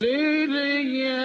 ليلي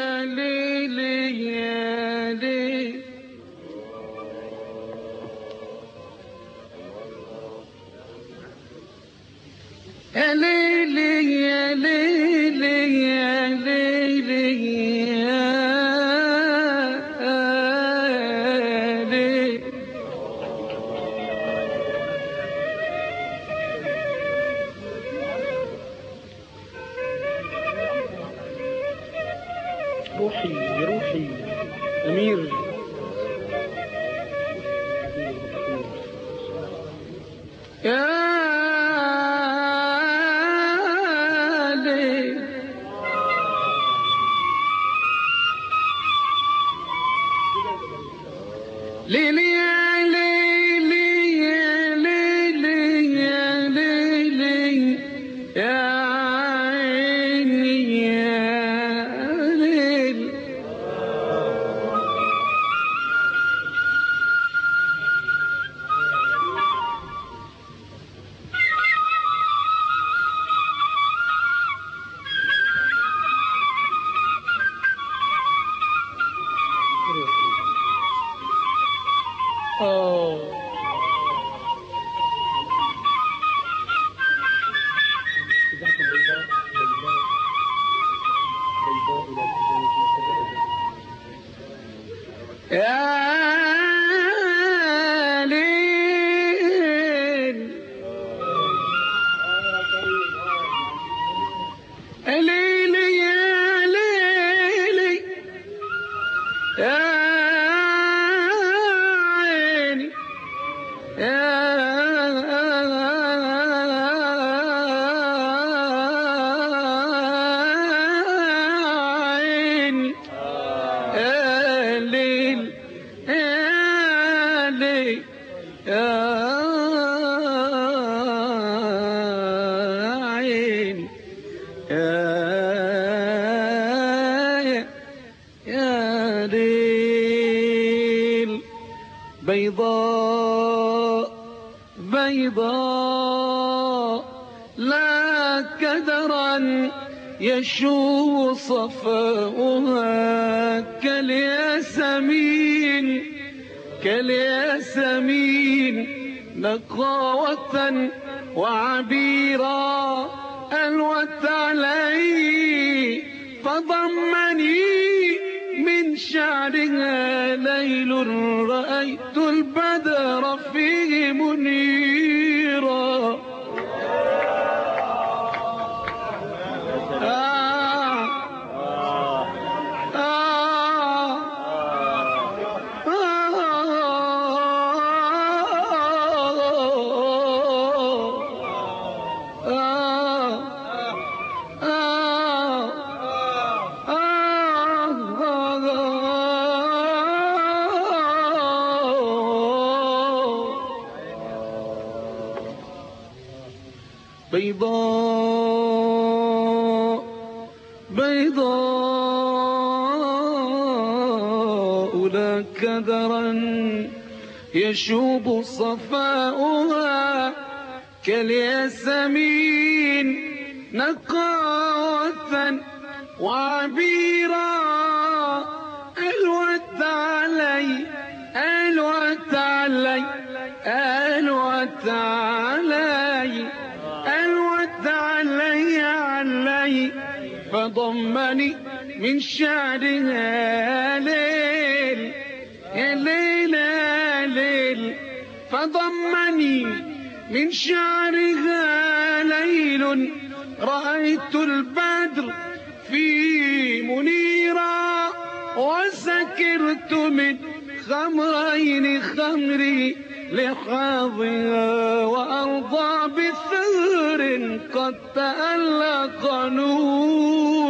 ليل يا ليل يا يا ليل بيضاء بيضاء لا كدرا يشوب صفاؤها كالياسمين كالياسمين نقاوة وعبيرا ألوت علي فضمني من شعرها ليل رأيت البدر فيه منيرا بيضاء بيضاء لا كدرا يشوب صفاؤها كالياسمين نقاوة وعبيرا شعرها ليل يا ليل يا ليل فضمني من شعرها ليل رأيت البدر في منيرا وسكرت من خمرين خمري لحاظها وأرضى بثغر قد تألق نورا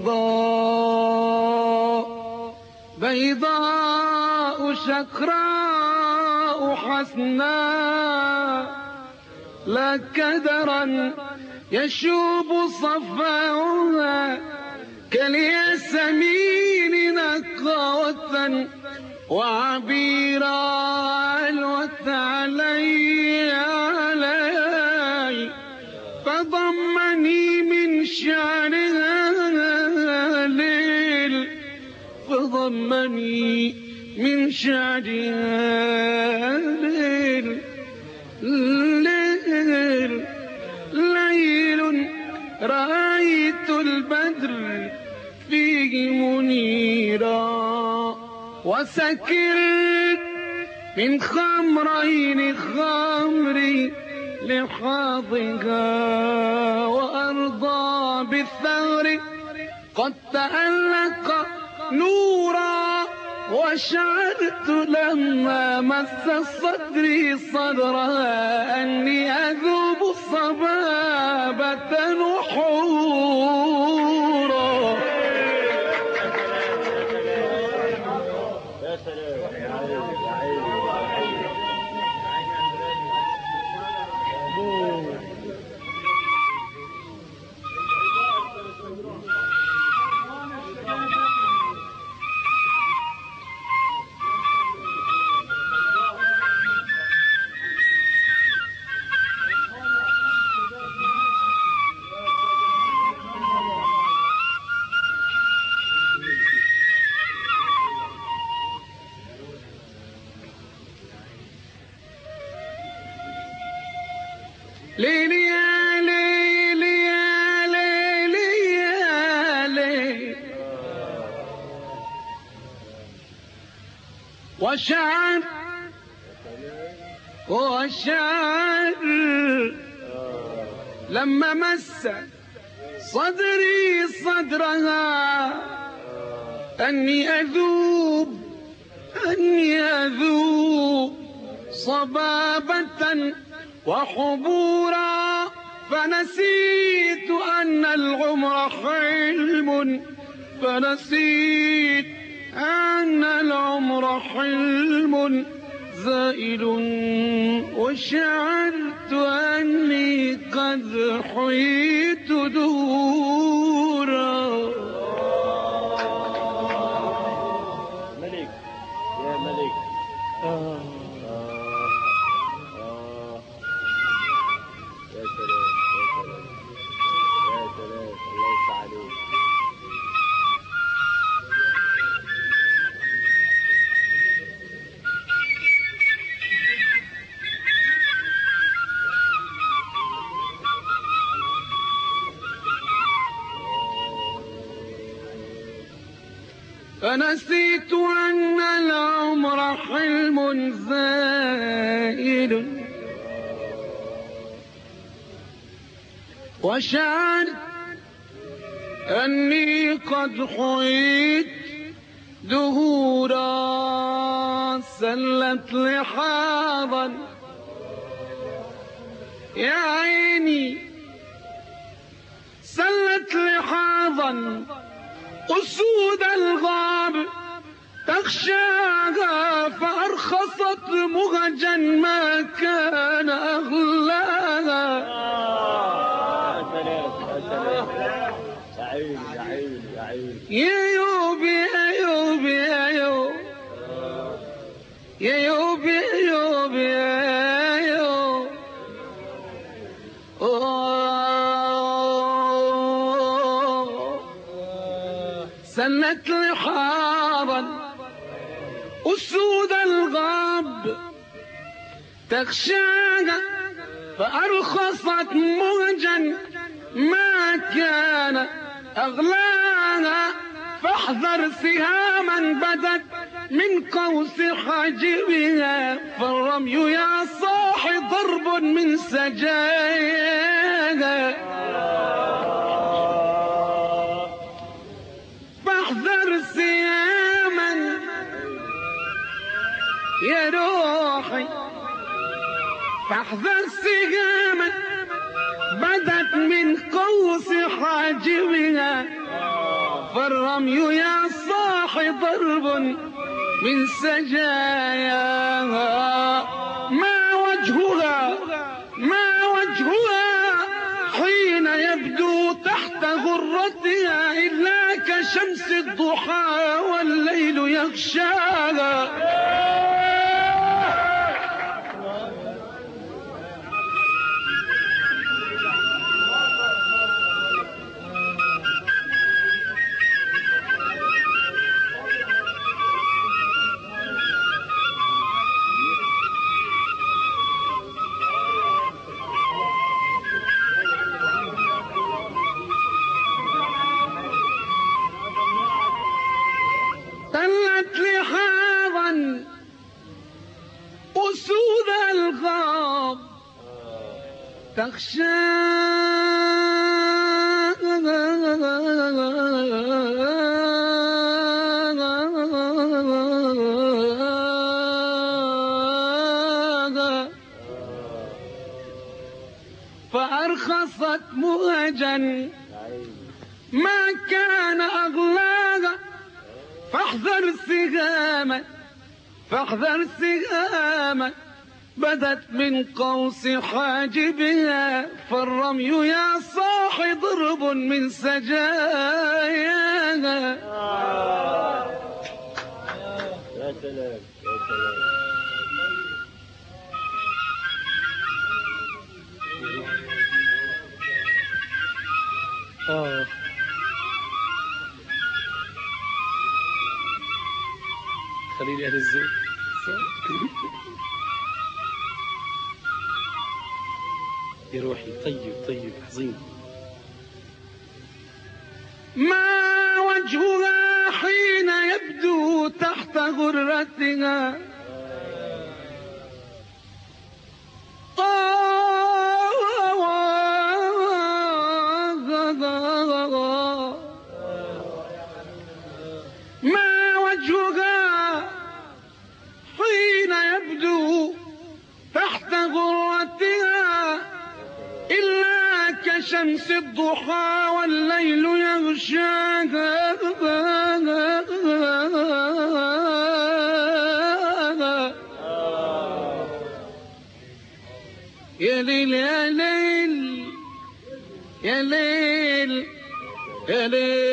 بيضاء. بيضاء شكراء حسناء لا كدرا يشوب صفاؤها. كالياسمين نقاوة وعبيرا علوت علي علي فضمني من شعرها فضمني من شعرها ليل ليل ليل رأيت البدر فيه منيرا. وسكرت من خمرين خمري لحاظها وأرضى بالثغر قد تألق نورا وشعرت لما مس صدري صدرها أني أذوب صبابة نحورا وشعر وشعر لما مس صدري صدرها أني أذوب أني أذوب صبابة وحبورا فنسيت أن العمر حلم فنسيت أن العمر حلم زائل وشعرت أني قد حييت دورا فنسيت أن العمر حلم زائل. وشعرت أني قد حييت دهورا سلت لحاظا. يا عيني سلت لحاظا. أسود الغاب تخشاها فأرخصت مهجا ما كان أغلاها. يا يوبي يا يوبي يا يوب يا يوبي. يا يوبي. الغاب تخشاها فأرخصت موجا ما كان. أغلاها فاحذر سهاما بدت من قوس حاجبها. فالرمي يا صاح ضرب من سجاياها فاحذر سهاما بدت من قوس حاجبها. فالرمي يا صاح ضرب من سجاياها. ما وجهها ما وجهها حين يبدو تحت غرتها إلا كشمس الضحى والليل يغشاها. قوس حاجبها فالرمي يا صاح ضرب من سجاياها يا سلام يا سلام آه. خليني أهزه يا روحي. طيب طيب عظيم ما وجهها حين يبدو تحت غرتها. إلا كشمس الضحى والليل يغشاها. يا ليل يا ليل يا ليل يا ليل.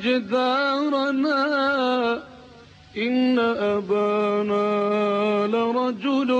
تلج دارنا إن أبانا لرجل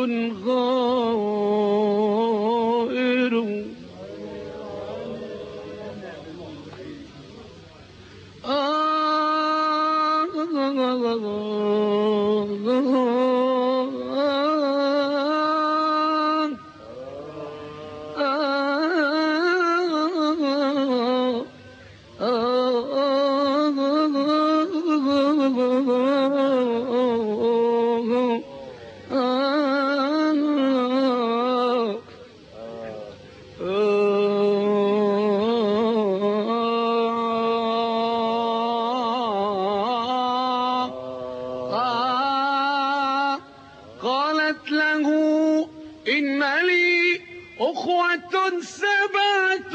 قالت له إن لي أخوة سبعة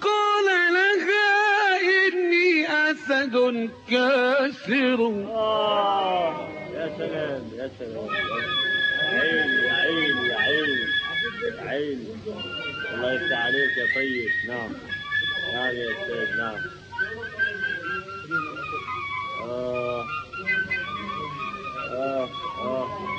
قال لها إني أسد كاسر آه يا سلام يا سلام. يا عيني يا عيني يا عيني يا عيني. الله يفتح عليك يا طيب. نعم. نعم يا أستاذ نعم. آه. آه آه.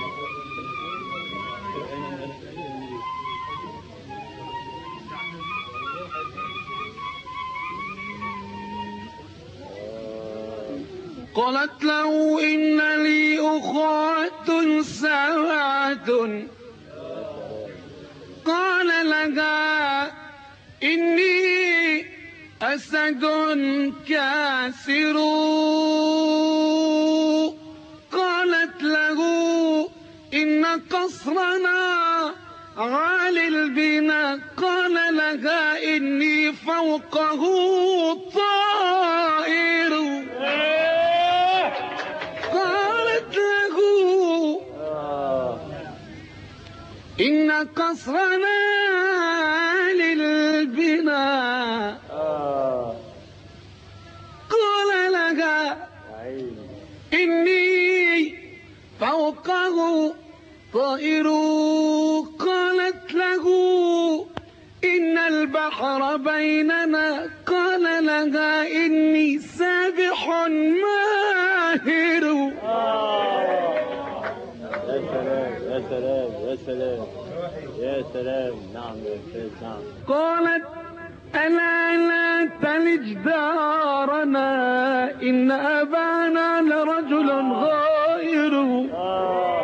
قالت له إن لي أخوة سبعة قال لها إني أسد كاسر. قالت له إن قصرنا عالي البناء. قال لها إني فوقه قصرنا للبناء. آه. قال لها إني فوقه طائر. قالت له إن البحر بيننا. قال لها إني سابح ماهر. آه. يا سلام يا سلام يا سلام. يا سلام نعم يا أستاذ نعم قالت ألا لا تلج دارنا إن أبانا لرجل غير آه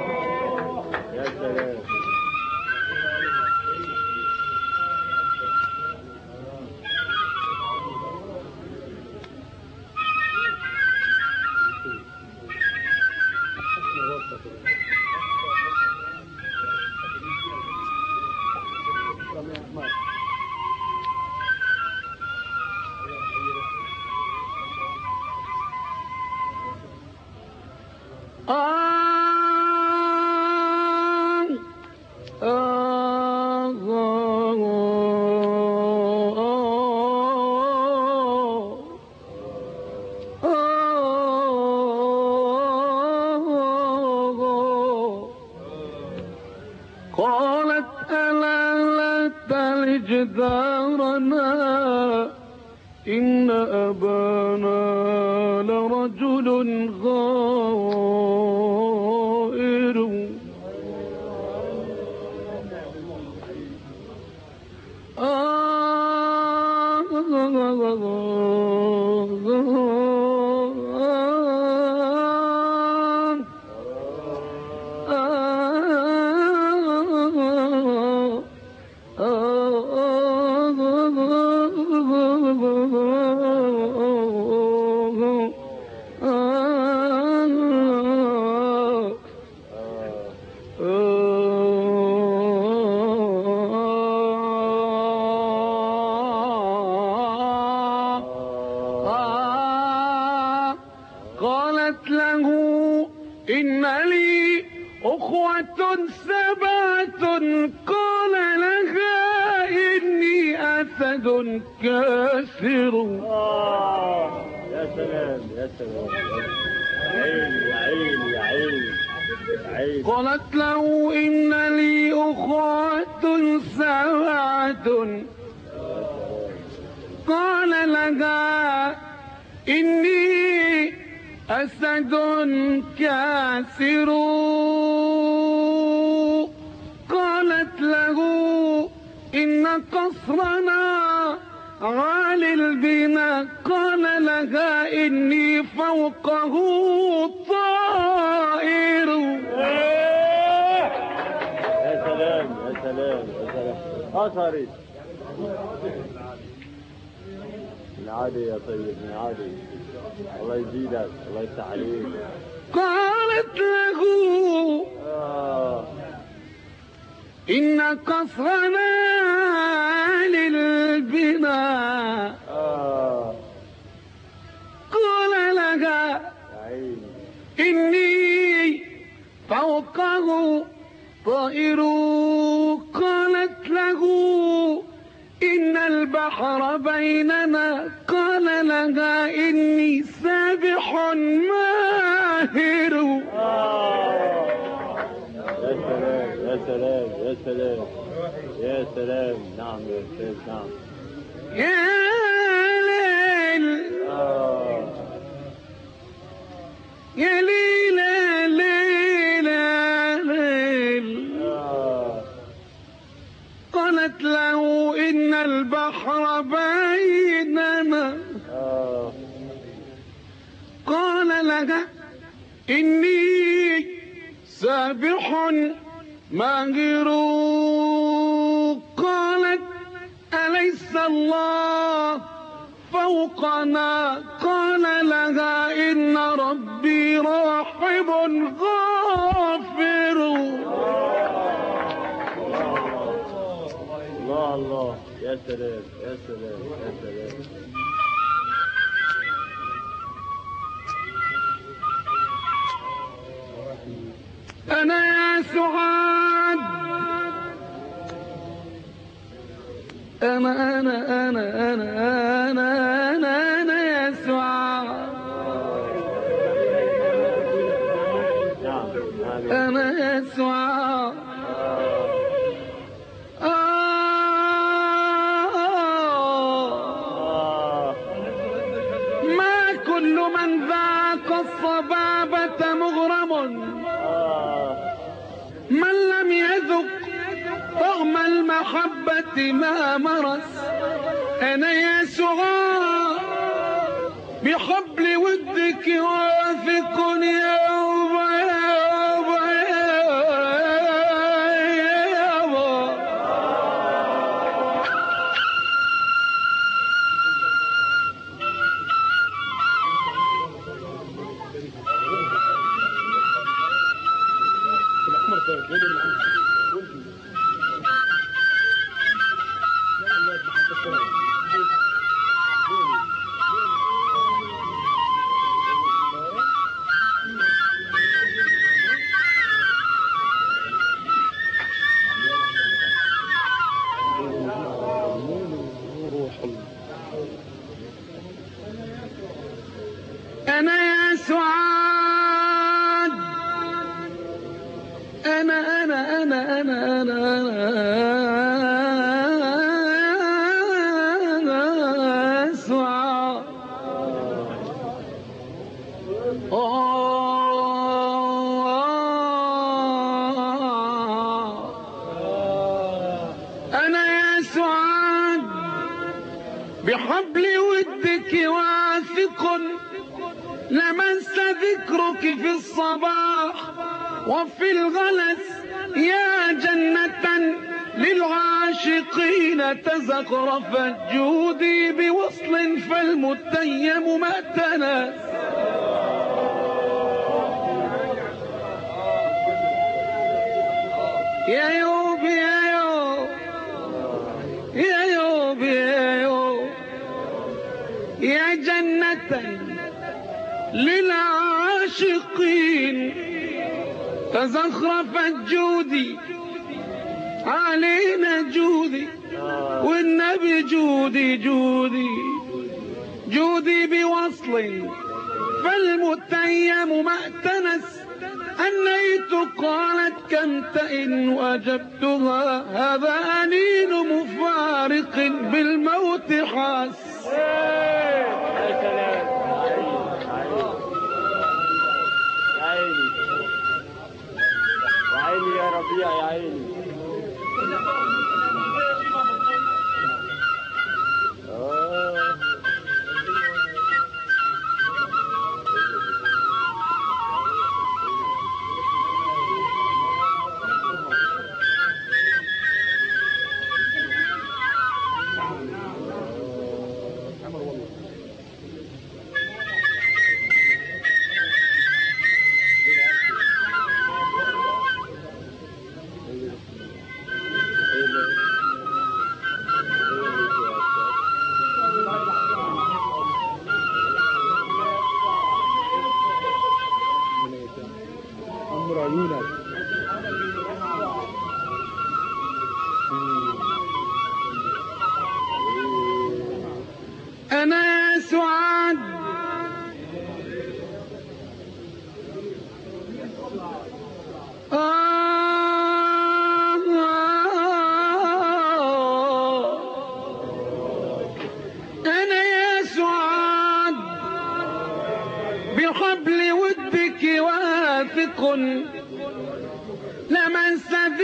كاسر قالت له إن قصرنا عالي البناء قال لها إني فوقه طائر. يا سلام يا سلام يا سلام. من عادي يا طيب من عادي. الله يزيدك الله يفتح عليك. قالت له آه. إن قصرنا للبناء آه. قال لها إني فوقه طائر. قالت له إن البحر بيننا قال لها إني سابح ماهر. يا سلام يا سلام يا سلام يا سلام نعم يا أستاذ نعم. أنا أنا أنا أنا أنا أنا أنا آمين أنا يا المحبة ما مرس أنا يا سعاد بحبل ودك واثق يابا يا يوب يا يوب يا يوب يا يوب. يا جنة للعاشقين. تزخرفت جودي علينا جودي. والنبي جودي جودي. جودي بوصل فالمتيم ما اأتنس أنيت قالت كم تئن وأجبتها هذا أنين مفارق بالموت حاس. عيني يا ربيع يا عيني.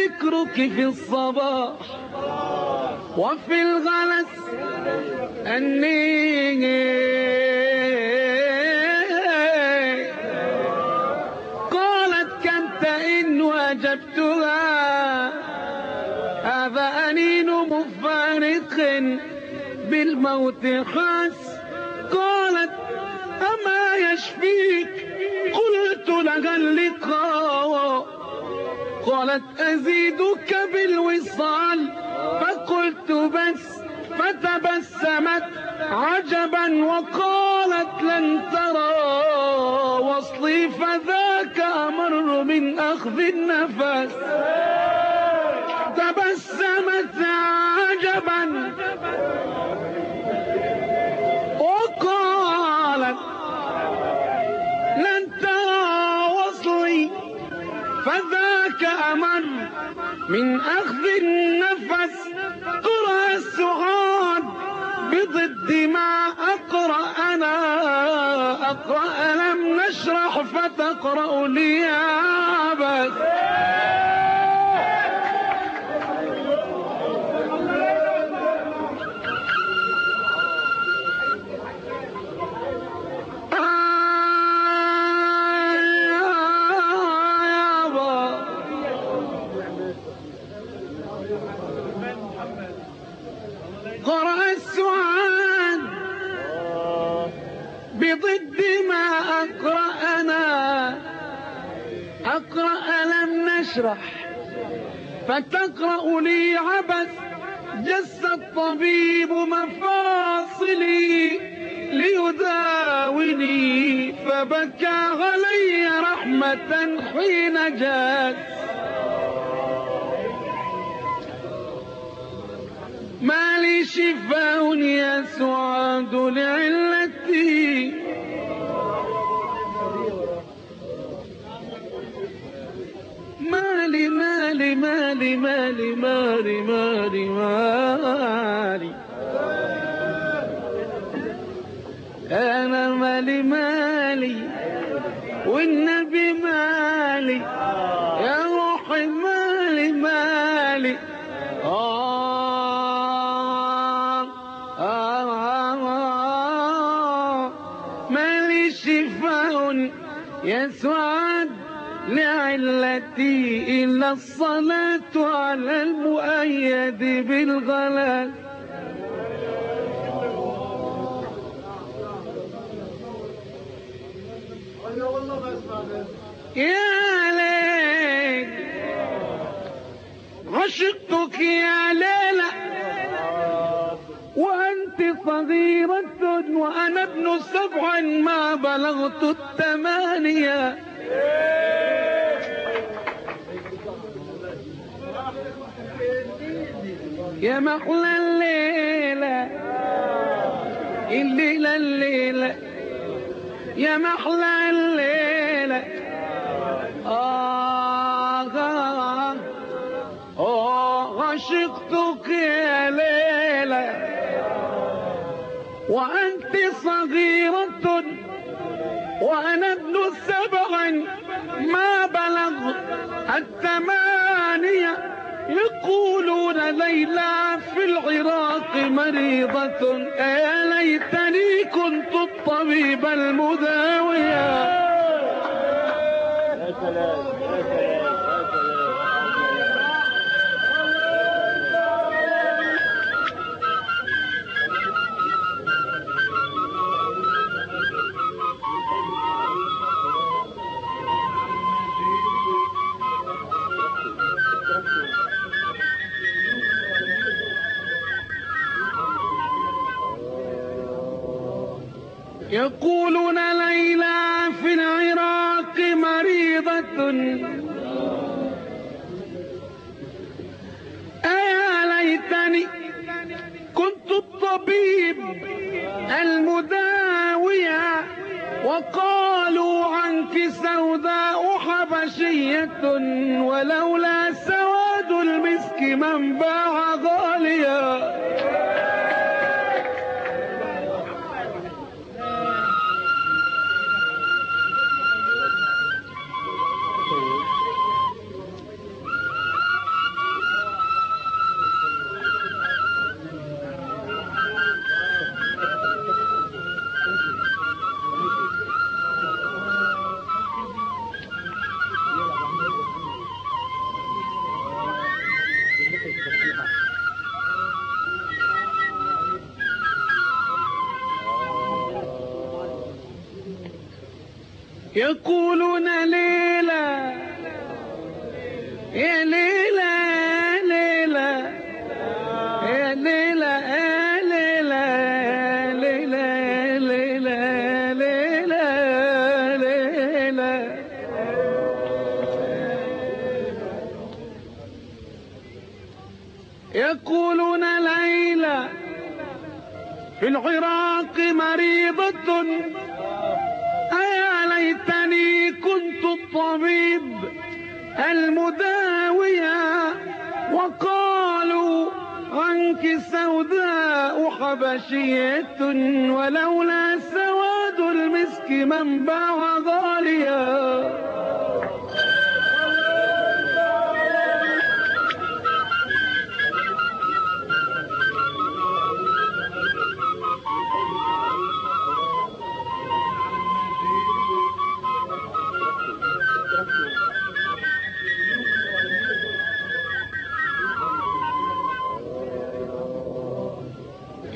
ذكرك في الصباح وفي الغلس أني قالت كنت إن وجبتها هذا أنين مفارق بالموت خاس قالت أما يشفيك قلت لها اللقاء قالت أزيدك بالوصال فقلت بس فتبسمت عجبا وقالت لن ترى وصلي فذاك أمر من أخذ النفس تبسمت عجبا أمر من أخذ النفس قرأ السعاد بضد ما أقرأ أنا أقرأ لم نشرح فتقرأ لي لم نشرح فتقرأ لي عبث جس الطبيب مفاصلي ليداوني فبكى علي رحمة حين جاءت. ما لي شفاء يا سعاد لعلتي مالي مالي مالي مالي مالي. أنا مالي مالي. والنبي لعلتي إلا الصلاة على المؤيد بالغلال. يا ليل عشقتك يا ليلى وأنت صغيرة وأنا ابن سبع ما بلغت الثمانية. يا محلى الليلة الليلة الليلة. يا محلى الليلة. آه آه آه عشقتك يا ليلة. وأنت صغيرة وأنا ابن سبع ما بلغ الثمانية. يقولون ليلى في العراق مريضة. يا ليتني كنت الطبيب المداوية. يا سلام. يقولون ليلى في العراق مريضة. أيا ليتني كنت الطبيب المداوية وقالوا عنك سوداء حبشية ولولا سواد المسك من يقولون ليلى يا ليلى يا ليلى يا ليلى يا ليلى يا ليلى يا ليلى يا ليلى ليلى. يقولون ليلى في العراق مريضة. المداوية وقالوا عنك سوداء حبشية ولولا سواد المسك من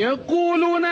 يقولون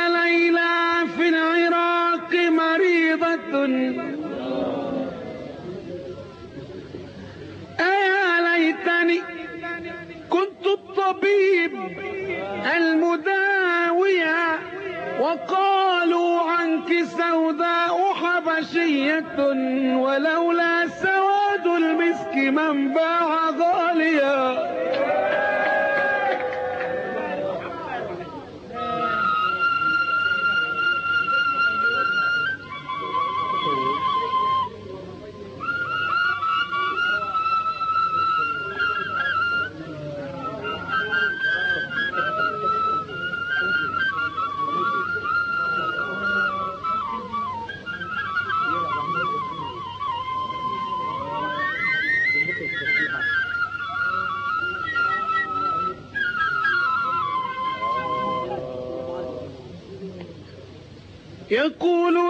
يقولون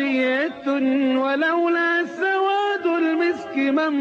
حبشية ولولا سواد المسك من